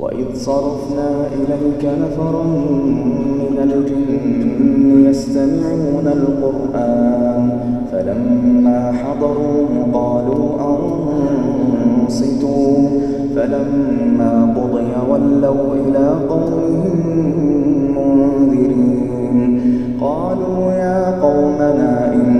وإذ صرفنا إليك نفرا من الجن يستمعون القرآن فلما حضروا قالوا أنصتوا فلما قضي ولوا إلى قومهم منذرين قالوا يا قومنا سمعنا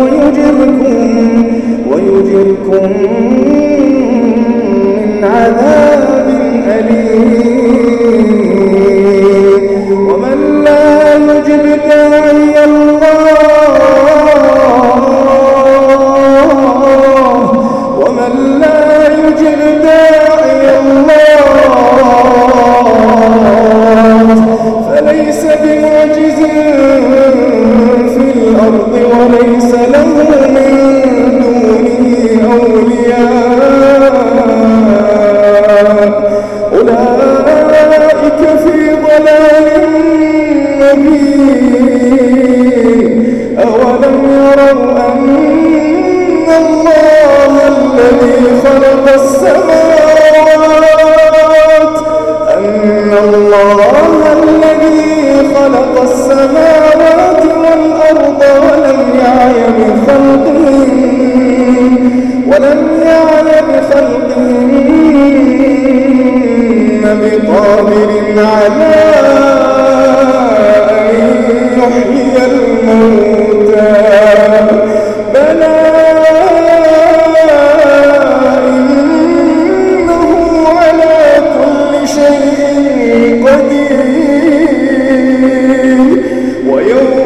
ويجركم, ويجركم السماوات أن الله الذي خلق السماوات والأرض ولم يعي بخلقهن ولم يعي على 내용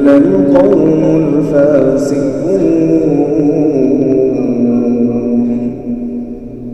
إلا القوم الفاسقون